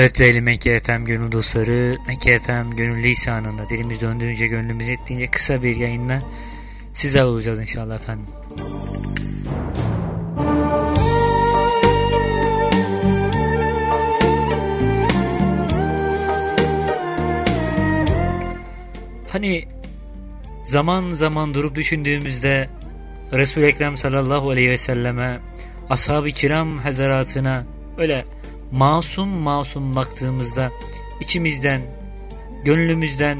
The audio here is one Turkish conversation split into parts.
Evet değerli Mekke FM gönül dostları, Mekke FM gönül lisanında dilimiz döndüğünce gönlümüz ettiğince kısa bir yayınla sizler olacağız inşallah efendim. Hani zaman zaman durup düşündüğümüzde Resul-i Ekrem sallallahu aleyhi ve selleme ashab-ı kiram hazaratına öyle masum masum baktığımızda içimizden, gönlümüzden,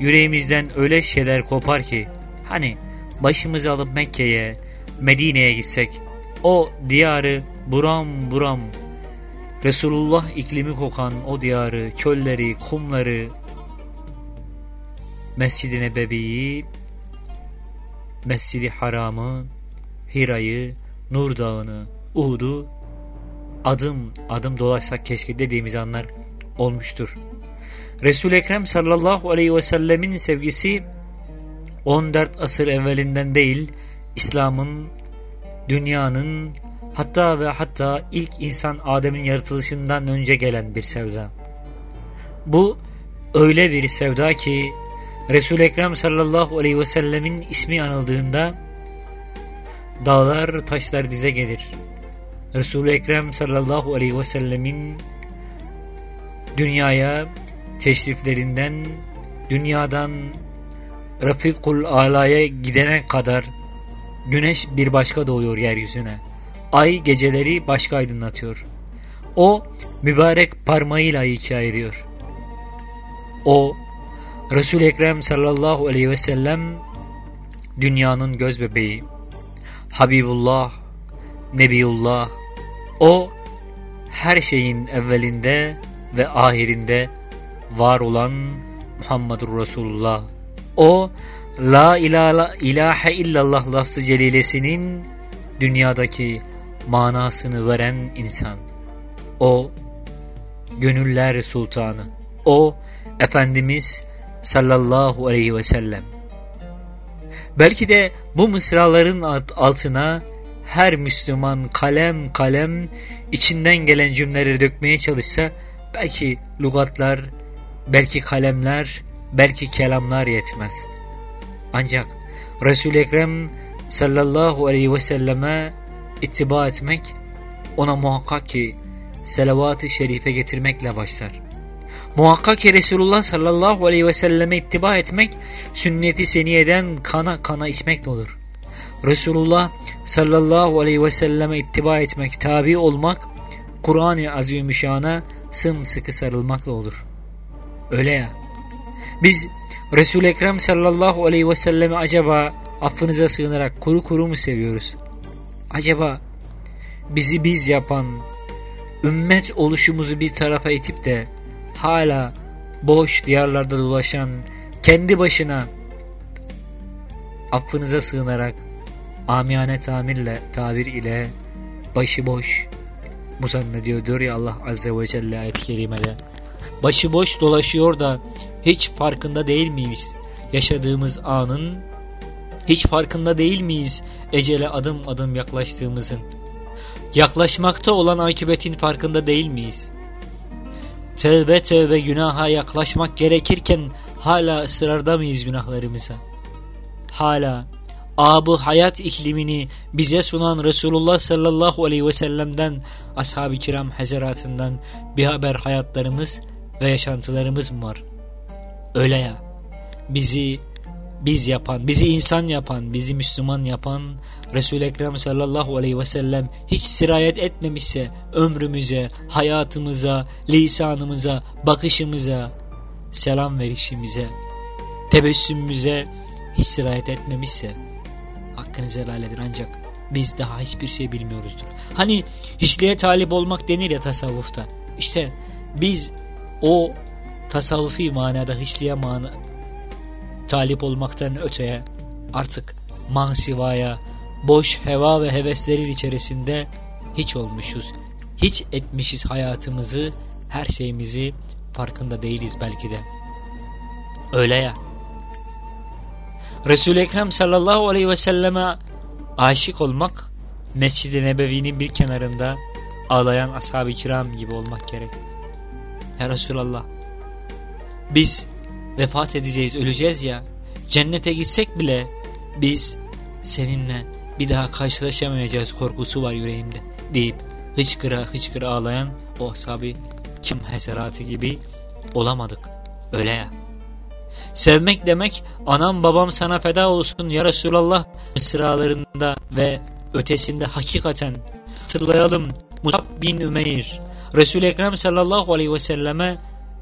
yüreğimizden öyle şeyler kopar ki hani başımızı alıp Mekke'ye, Medine'ye gitsek o diyarı buram buram Resulullah iklimi kokan o diyarı, çölleri, kumları, Mescid-i Nebevi'yi, Mescid-i Haram'ı, Hira'yı, Nur Dağı'nı, Uhud'u adım adım dolaşsak keşke dediğimiz anlar olmuştur. resul Ekrem sallallahu aleyhi ve sellemin sevgisi 14 asır evvelinden değil, İslam'ın, dünyanın, hatta ve hatta ilk insan Adem'in yaratılışından önce gelen bir sevda. Bu öyle bir sevda ki resul Ekrem sallallahu aleyhi ve sellemin ismi anıldığında dağlar taşlar dize gelir. Resul-i Ekrem sallallahu aleyhi ve sellemin dünyaya teşriflerinden, dünyadan Rafikul Ala'ya gidene kadar güneş bir başka doğuyor yeryüzüne. Ay geceleri başka aydınlatıyor. O mübarek parmağıyla iki ayırıyor. O Resul-i Ekrem sallallahu aleyhi ve sellem dünyanın göz bebeği. Habibullah, Nebiullah, o her şeyin evvelinde ve ahirinde var olan Muhammedur Resulullah. O La ilahe illallah lafzı celilesinin dünyadaki manasını veren insan. O gönüller sultanı. O Efendimiz sallallahu aleyhi ve sellem. Belki de bu mısraların altına her Müslüman kalem kalem içinden gelen cümleleri dökmeye çalışsa belki lugatlar, belki kalemler, belki kelamlar yetmez. Ancak Resul-i Ekrem sallallahu aleyhi ve selleme ittiba etmek ona muhakkak ki selavat-ı şerife getirmekle başlar. Muhakkak ki Resulullah sallallahu aleyhi ve selleme ittiba etmek sünneti seniyeden kana kana içmekle olur. Resulullah sallallahu aleyhi ve selleme ittiba etmek, tabi olmak, Kur'an-ı Azimüşşan'a sımsıkı sarılmakla olur. Öyle ya. Biz Resul-i Ekrem sallallahu aleyhi ve selleme acaba affınıza sığınarak kuru kuru mu seviyoruz? Acaba bizi biz yapan, ümmet oluşumuzu bir tarafa itip de hala boş diyarlarda dolaşan, kendi başına affınıza sığınarak amiyane tamirle, tabir ile başıboş bu zannediyordur ya Allah Azze ve Celle ayet-i kerimede. Başıboş dolaşıyor da hiç farkında değil miyiz? Yaşadığımız anın hiç farkında değil miyiz ecele adım adım yaklaştığımızın? Yaklaşmakta olan akıbetin farkında değil miyiz? Tevbe tevbe günaha yaklaşmak gerekirken hala ısrarda mıyız günahlarımıza? Hala abı hayat iklimini bize sunan Resulullah sallallahu aleyhi ve sellem'den ashab-ı kiram hezeratından bir haber hayatlarımız ve yaşantılarımız mı var? Öyle ya bizi biz yapan, bizi insan yapan, bizi Müslüman yapan Resul-i Ekrem sallallahu aleyhi ve sellem hiç sirayet etmemişse ömrümüze, hayatımıza, lisanımıza, bakışımıza, selam verişimize, tebessümümüze hiç sirayet etmemişse hakkınızı helal edin ancak biz daha hiçbir şey bilmiyoruzdur. Hani hiçliğe talip olmak denir ya tasavvufta. İşte biz o tasavvufi manada hiçliğe mana, talip olmaktan öteye artık mansivaya, boş heva ve heveslerin içerisinde hiç olmuşuz. Hiç etmişiz hayatımızı, her şeyimizi farkında değiliz belki de. Öyle ya. Resul-i Ekrem sallallahu aleyhi ve selleme aşık olmak Mescid-i Nebevi'nin bir kenarında ağlayan ashab-ı kiram gibi olmak gerek. Ya Resulallah biz vefat edeceğiz öleceğiz ya cennete gitsek bile biz seninle bir daha karşılaşamayacağız korkusu var yüreğimde deyip hıçkıra hıçkıra ağlayan o ashabi kim heseratı gibi olamadık öyle ya. Sevmek demek anam babam sana feda olsun ya Resulallah mısralarında ve ötesinde hakikaten hatırlayalım Musab bin Ümeyr Resul-i Ekrem sallallahu aleyhi ve selleme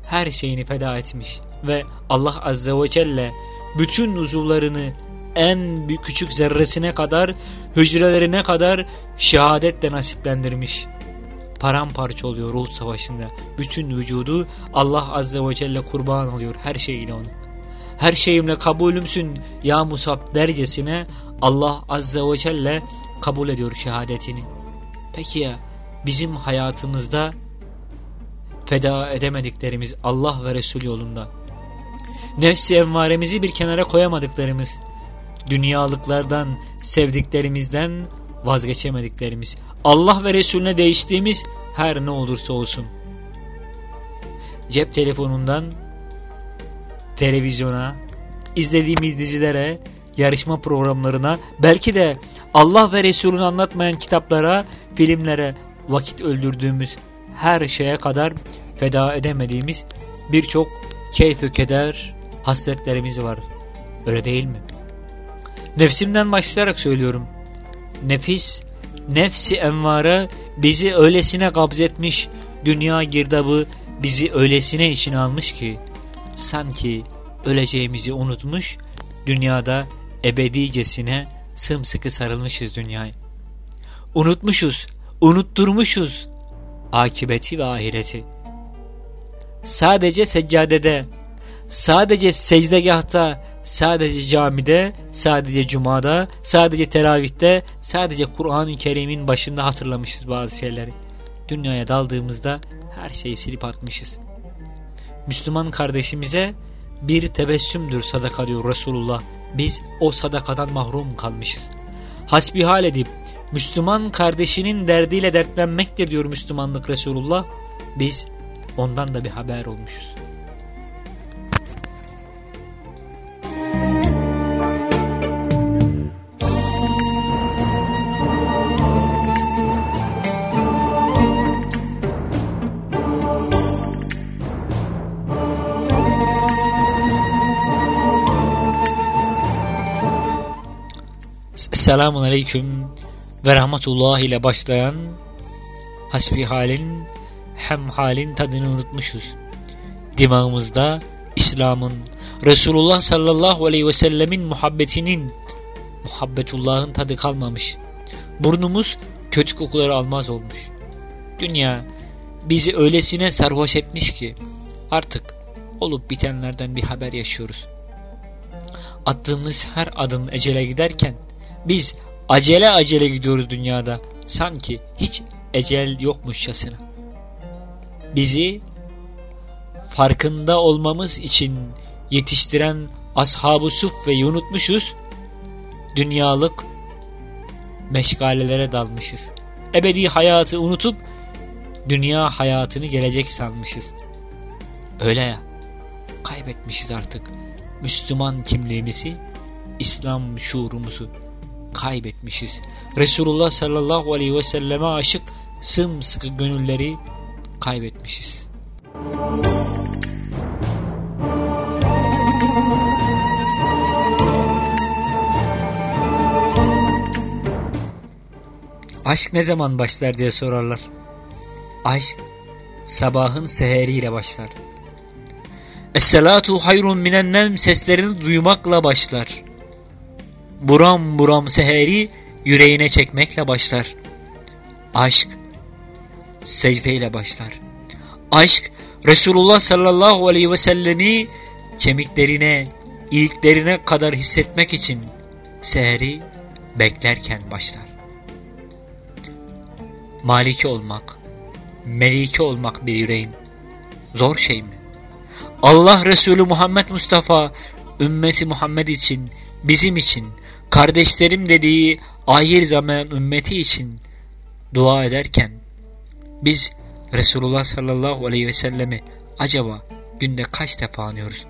her şeyini feda etmiş ve Allah azze ve celle bütün uzuvlarını en küçük zerresine kadar hücrelerine kadar şehadetle nasiplendirmiş. Paramparça oluyor Ruh Savaşı'nda. Bütün vücudu Allah Azze ve Celle kurban oluyor her şeyiyle onu. Her şeyimle kabulümsün ya Musab dercesine Allah Azze ve Celle kabul ediyor şehadetini. Peki ya bizim hayatımızda feda edemediklerimiz Allah ve Resul yolunda. Nefsi envaremizi bir kenara koyamadıklarımız, dünyalıklardan, sevdiklerimizden vazgeçemediklerimiz, Allah ve Resulüne değiştiğimiz her ne olursa olsun. Cep telefonundan televizyona, izlediğimiz dizilere, yarışma programlarına, belki de Allah ve Resulünü anlatmayan kitaplara, filmlere vakit öldürdüğümüz her şeye kadar feda edemediğimiz birçok keyfü keder, hasletlerimiz var. Öyle değil mi? Nefsimden başlayarak söylüyorum. Nefis, nefsi envara bizi öylesine kabzetmiş, dünya girdabı bizi öylesine içine almış ki, sanki öleceğimizi unutmuş, dünyada ebedicesine sımsıkı sarılmışız dünyayı. Unutmuşuz, unutturmuşuz akibeti ve ahireti. Sadece seccadede, sadece secdegahta, sadece camide, sadece cumada, sadece teravihte, sadece Kur'an-ı Kerim'in başında hatırlamışız bazı şeyleri. Dünyaya daldığımızda her şeyi silip atmışız. Müslüman kardeşimize bir tebessümdür sadaka diyor Resulullah. Biz o sadakadan mahrum kalmışız. Hasbihal edip Müslüman kardeşinin derdiyle dertlenmektir diyor Müslümanlık Resulullah. Biz ondan da bir haber olmuşuz. Selamun Aleyküm ve Rahmetullah ile başlayan hasbi halin hem halin tadını unutmuşuz. Dimağımızda İslam'ın, Resulullah sallallahu aleyhi ve sellemin muhabbetinin, muhabbetullah'ın tadı kalmamış. Burnumuz kötü kokuları almaz olmuş. Dünya bizi öylesine sarhoş etmiş ki artık olup bitenlerden bir haber yaşıyoruz. Attığımız her adım ecele giderken biz acele acele gidiyoruz dünyada. Sanki hiç ecel yokmuşçasına. Bizi farkında olmamız için yetiştiren ashab-ı suffeyi unutmuşuz. Dünyalık meşgalelere dalmışız. Ebedi hayatı unutup dünya hayatını gelecek sanmışız. Öyle ya. Kaybetmişiz artık. Müslüman kimliğimizi, İslam şuurumuzu kaybetmişiz. Resulullah sallallahu aleyhi ve selleme aşık sımsıkı gönülleri kaybetmişiz. Aşk ne zaman başlar diye sorarlar. Aşk sabahın seheriyle başlar. Es-salatu hayrun minen nem seslerini duymakla başlar buram buram seheri yüreğine çekmekle başlar. Aşk secdeyle başlar. Aşk Resulullah sallallahu aleyhi ve sellemi kemiklerine, iliklerine kadar hissetmek için seheri beklerken başlar. Maliki olmak, meliki olmak bir yüreğin zor şey mi? Allah Resulü Muhammed Mustafa ümmeti Muhammed için, bizim için kardeşlerim dediği ahir zaman ümmeti için dua ederken biz Resulullah sallallahu aleyhi ve sellemi acaba günde kaç defa anıyoruz?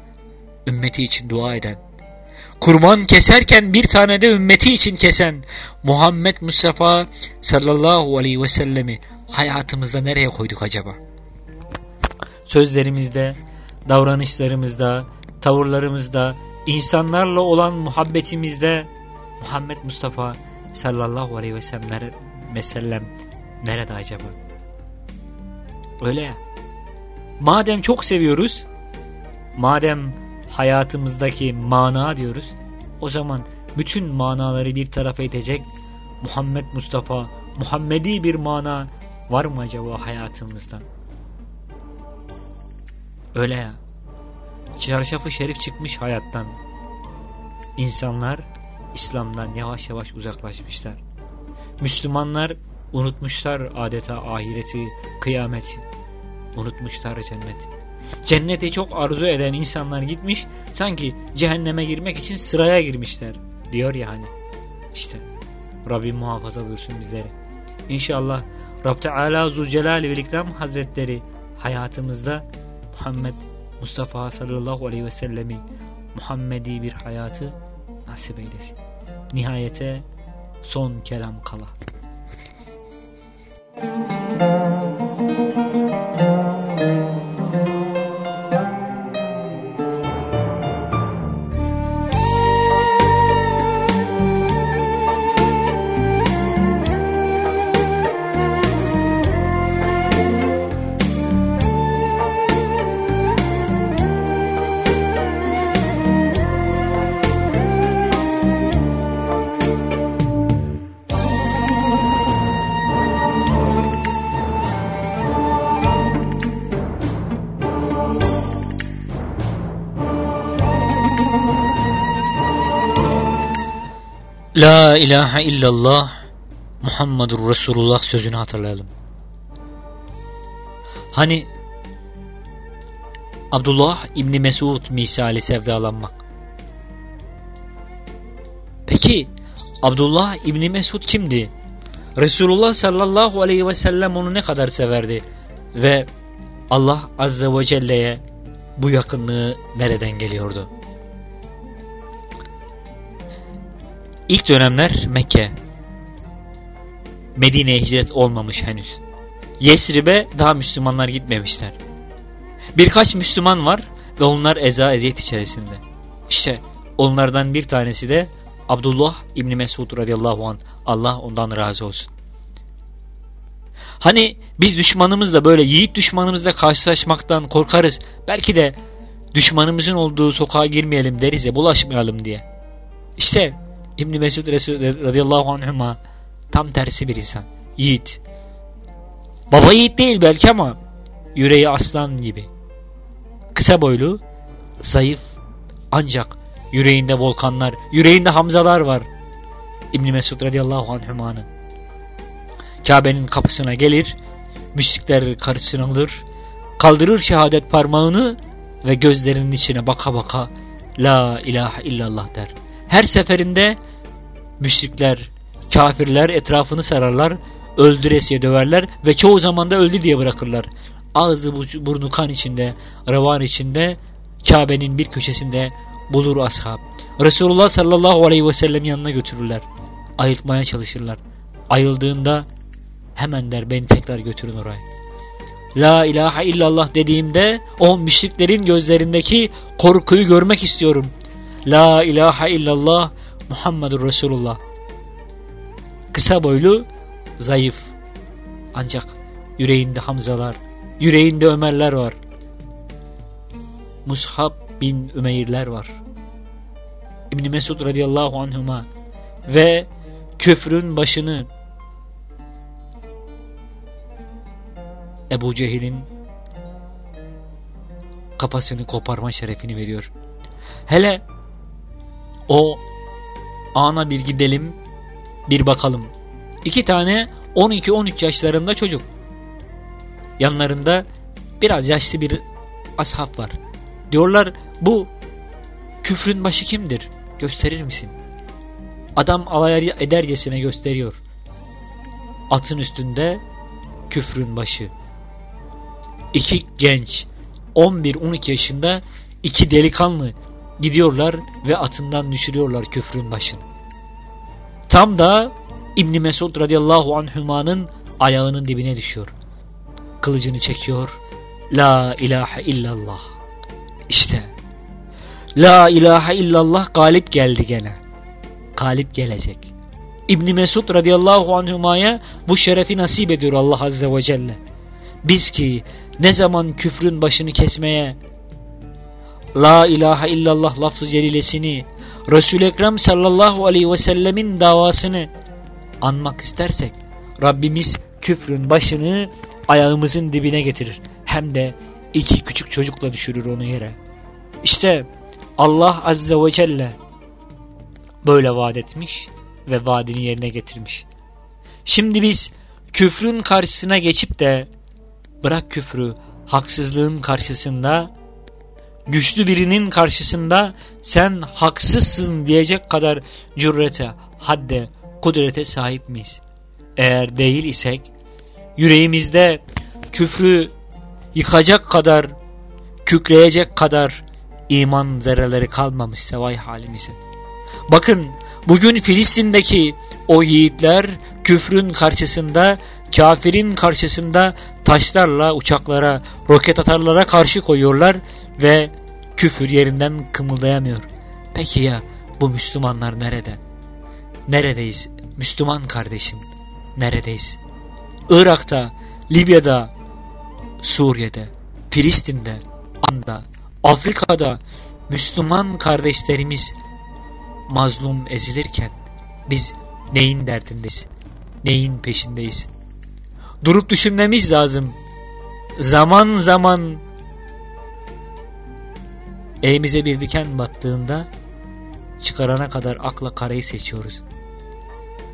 Ümmeti için dua eden, kurban keserken bir tane de ümmeti için kesen Muhammed Mustafa sallallahu aleyhi ve sellemi hayatımızda nereye koyduk acaba? Sözlerimizde, davranışlarımızda, tavırlarımızda, insanlarla olan muhabbetimizde Muhammed Mustafa sallallahu aleyhi ve sellem nerede acaba? Öyle ya. Madem çok seviyoruz, madem hayatımızdaki mana diyoruz, o zaman bütün manaları bir tarafa itecek Muhammed Mustafa, Muhammedi bir mana var mı acaba hayatımızda? Öyle ya. Çarşafı şerif çıkmış hayattan. İnsanlar İslam'dan yavaş yavaş uzaklaşmışlar. Müslümanlar unutmuşlar adeta ahireti, kıyameti. Unutmuşlar cenneti. Cenneti çok arzu eden insanlar gitmiş, sanki cehenneme girmek için sıraya girmişler. Diyor ya hani. İşte Rabbim muhafaza buyursun bizleri. İnşallah Rab Teala Zülcelal ve İkram Hazretleri hayatımızda Muhammed Mustafa sallallahu aleyhi ve sellemi Muhammedi bir hayatı nasip eylesin. Nihayete son kelam kala. La ilahe illallah Muhammedur Resulullah sözünü hatırlayalım. Hani Abdullah İbni Mesud misali sevdalanmak. Peki Abdullah İbni Mesud kimdi? Resulullah sallallahu aleyhi ve sellem onu ne kadar severdi? Ve Allah azze ve celle'ye bu yakınlığı nereden geliyordu? İlk dönemler Mekke. Medine'ye hicret olmamış henüz. Yesrib'e daha Müslümanlar gitmemişler. Birkaç Müslüman var ve onlar eza eziyet içerisinde. İşte onlardan bir tanesi de Abdullah İbni Mesud radıyallahu anh. Allah ondan razı olsun. Hani biz düşmanımızla böyle yiğit düşmanımızla karşılaşmaktan korkarız. Belki de düşmanımızın olduğu sokağa girmeyelim deriz ya bulaşmayalım diye. İşte İbni Mesud radıyallahu anhuma tam tersi bir insan. Yiğit. Baba yiğit değil belki ama yüreği aslan gibi. Kısa boylu, zayıf ancak yüreğinde volkanlar, yüreğinde hamzalar var. İbni Mesud radıyallahu anhuma'nın. Kabe'nin kapısına gelir, müşrikler karşısına alır, kaldırır şehadet parmağını ve gözlerinin içine baka baka La ilahe illallah der. Her seferinde müşrikler, kafirler etrafını sararlar, öldüresiye döverler ve çoğu zaman da öldü diye bırakırlar. Ağzı burnu kan içinde, revan içinde, Kabe'nin bir köşesinde bulur ashab. Resulullah sallallahu aleyhi ve sellem yanına götürürler. Ayıltmaya çalışırlar. Ayıldığında hemen der beni tekrar götürün oraya. La ilahe illallah dediğimde o müşriklerin gözlerindeki korkuyu görmek istiyorum. La ilahe illallah Muhammedur Resulullah. Kısa boylu, zayıf. Ancak yüreğinde Hamzalar, yüreğinde Ömerler var. Mushab bin Ümeyrler var. İbni Mesud radıyallahu anhuma ve küfrün başını Ebu Cehil'in kafasını koparma şerefini veriyor. Hele o ana bir gidelim bir bakalım. İki tane 12-13 yaşlarında çocuk. Yanlarında biraz yaşlı bir ashab var. Diyorlar bu küfrün başı kimdir? Gösterir misin? Adam alay edercesine gösteriyor. Atın üstünde küfrün başı. İki genç 11-12 yaşında iki delikanlı gidiyorlar ve atından düşürüyorlar küfrün başını. Tam da İbni Mesud radıyallahu anhümanın ayağının dibine düşüyor. Kılıcını çekiyor. La ilahe illallah. İşte La ilahe illallah galip geldi gene. Galip gelecek. İbni Mesud radıyallahu anhumaya bu şerefi nasip ediyor Allah azze ve celle. Biz ki ne zaman küfrün başını kesmeye La ilahe illallah lafzı celilesini Resul-i Ekrem sallallahu aleyhi ve sellemin davasını anmak istersek Rabbimiz küfrün başını ayağımızın dibine getirir. Hem de iki küçük çocukla düşürür onu yere. İşte Allah azze ve celle böyle vaat etmiş ve vaadini yerine getirmiş. Şimdi biz küfrün karşısına geçip de bırak küfrü haksızlığın karşısında güçlü birinin karşısında sen haksızsın diyecek kadar cürrete, hadde, kudrete sahip miyiz? Eğer değil isek yüreğimizde küfrü yıkacak kadar, kükreyecek kadar iman zerreleri kalmamışsa vay halimize. Bakın bugün Filistin'deki o yiğitler küfrün karşısında, kafirin karşısında taşlarla, uçaklara, roket atarlara karşı koyuyorlar ve küfür yerinden kımıldayamıyor. Peki ya bu Müslümanlar nerede? Neredeyiz? Müslüman kardeşim neredeyiz? Irak'ta, Libya'da, Suriye'de, Filistin'de, Anda, Afrika'da Müslüman kardeşlerimiz mazlum ezilirken biz neyin derdindeyiz? Neyin peşindeyiz? Durup düşünmemiz lazım. Zaman zaman elimize bir diken battığında çıkarana kadar akla karayı seçiyoruz.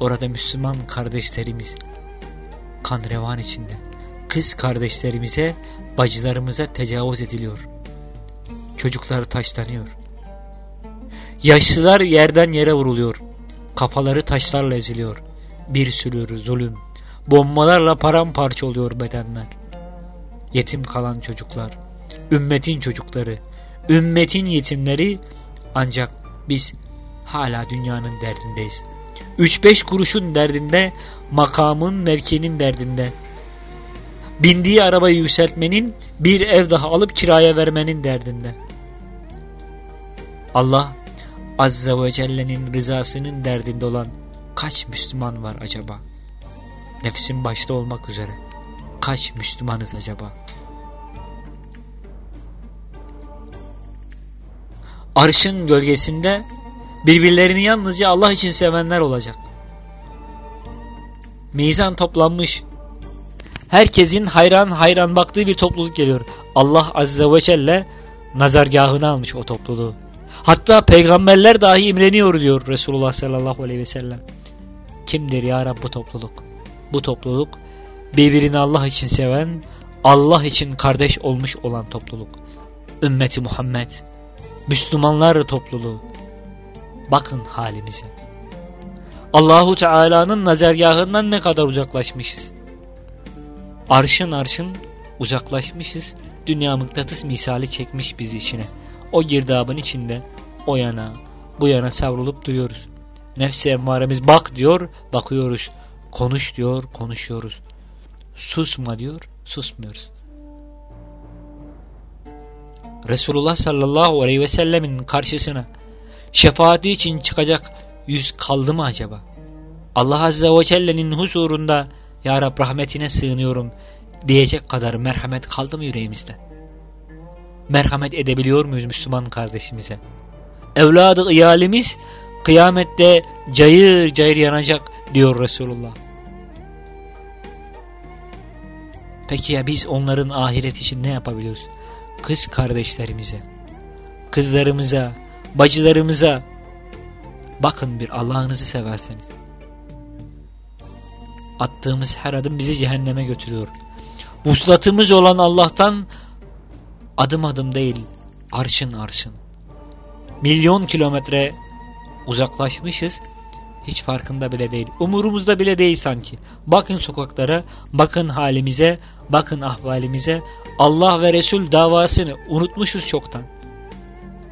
Orada Müslüman kardeşlerimiz kan revan içinde. Kız kardeşlerimize, bacılarımıza tecavüz ediliyor. Çocuklar taşlanıyor. Yaşlılar yerden yere vuruluyor. Kafaları taşlarla eziliyor. Bir sürü zulüm. Bombalarla paramparça oluyor bedenler. Yetim kalan çocuklar. Ümmetin çocukları. Ümmetin yetimleri ancak biz hala dünyanın derdindeyiz. 3-5 kuruşun derdinde, makamın, mevkinin derdinde. Bindiği arabayı yükseltmenin, bir ev daha alıp kiraya vermenin derdinde. Allah Azze ve Celle'nin rızasının derdinde olan kaç Müslüman var acaba? Nefsim başta olmak üzere. Kaç Müslümanız acaba? Arşın gölgesinde birbirlerini yalnızca Allah için sevenler olacak. Mizan toplanmış. Herkesin hayran hayran baktığı bir topluluk geliyor. Allah Azze ve Celle nazargahına almış o topluluğu. Hatta peygamberler dahi imreniyor diyor Resulullah sallallahu aleyhi ve sellem. Kimdir ya Rab bu topluluk? Bu topluluk birbirini Allah için seven, Allah için kardeş olmuş olan topluluk. Ümmeti Muhammed, Müslümanlar topluluğu. Bakın halimize. Allahu Teala'nın nazargahından ne kadar uzaklaşmışız. Arşın arşın uzaklaşmışız. Dünya mıknatıs misali çekmiş bizi içine. O girdabın içinde o yana bu yana savrulup duruyoruz. Nefsi emmaremiz bak diyor, bakıyoruz. Konuş diyor, konuşuyoruz. Susma diyor, susmuyoruz. Resulullah sallallahu aleyhi ve sellemin karşısına şefaati için çıkacak yüz kaldı mı acaba? Allah azze ve celle'nin huzurunda Ya Rab rahmetine sığınıyorum diyecek kadar merhamet kaldı mı yüreğimizde? Merhamet edebiliyor muyuz Müslüman kardeşimize? Evladı iyalimiz kıyamette cayır cayır yanacak diyor Resulullah. Peki ya biz onların ahiret için ne yapabiliyoruz? Kız kardeşlerimize, kızlarımıza, bacılarımıza bakın bir Allah'ınızı severseniz. Attığımız her adım bizi cehenneme götürüyor. Vuslatımız olan Allah'tan adım adım değil, arşın arşın. Milyon kilometre uzaklaşmışız Hiç farkında bile değil. Umurumuzda bile değil sanki. Bakın sokaklara, bakın halimize, bakın ahvalimize. Allah ve Resul davasını unutmuşuz çoktan.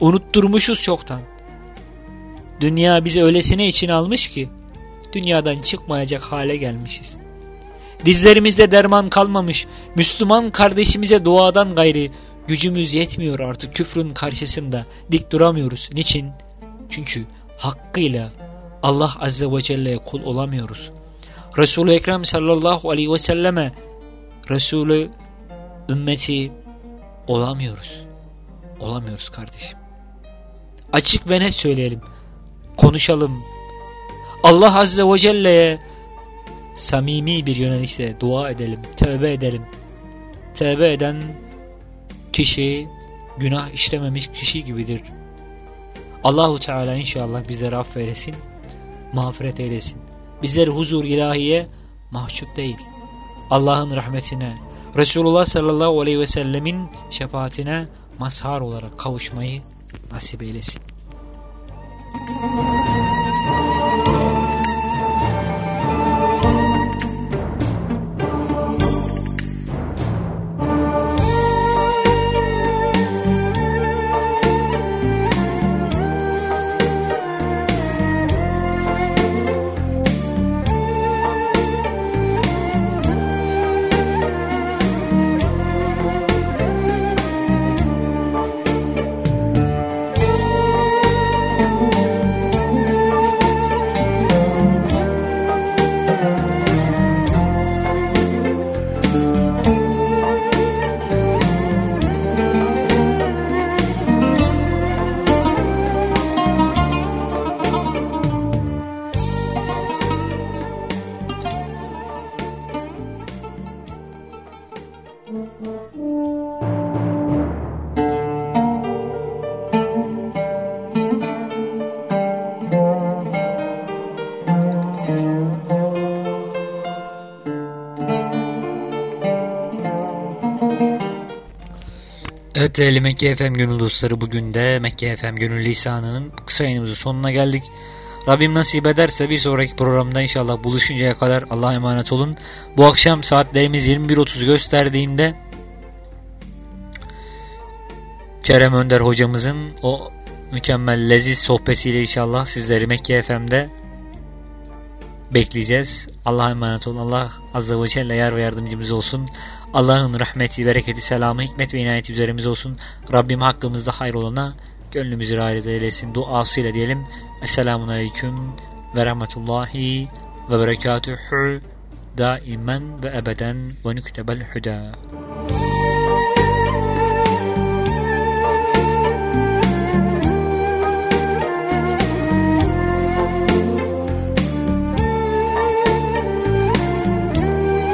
Unutturmuşuz çoktan. Dünya bizi öylesine için almış ki dünyadan çıkmayacak hale gelmişiz. Dizlerimizde derman kalmamış Müslüman kardeşimize duadan gayri gücümüz yetmiyor artık küfrün karşısında dik duramıyoruz. Niçin? Çünkü hakkıyla Allah Azze ve Celle'ye kul olamıyoruz. Resul-i Ekrem sallallahu aleyhi ve selleme Resulü ümmeti olamıyoruz. Olamıyoruz kardeşim. Açık ve net söyleyelim. Konuşalım. Allah Azze ve Celle'ye samimi bir yönelişle dua edelim, tövbe edelim. Tövbe eden kişi günah işlememiş kişi gibidir. Allahu Teala inşallah bizleri affeylesin, mağfiret eylesin. Bizleri huzur ilahiye mahcup değil. Allah'ın rahmetine, Resulullah sallallahu aleyhi ve sellemin şefaatine mazhar olarak kavuşmayı nasip eylesin. Evet değerli Mekke FM gönül dostları bugün de Mekke FM gönül lisanının kısa yayınımızın sonuna geldik. Rabbim nasip ederse bir sonraki programda inşallah buluşuncaya kadar Allah'a emanet olun. Bu akşam saatlerimiz 21.30 gösterdiğinde Kerem Önder hocamızın o mükemmel leziz sohbetiyle inşallah sizleri Mekke FM'de bekleyeceğiz. Allah'a emanet olun. Allah Azze ve Celle yar ve yardımcımız olsun. Allah'ın rahmeti, bereketi, selamı, hikmet ve inayeti üzerimiz olsun. Rabbim hakkımızda hayır olana gönlümüzü rayet eylesin. Duasıyla diyelim. Esselamun Aleyküm ve Rahmetullahi ve Berekatuhu daimen ve ebeden ve nüktebel hüda.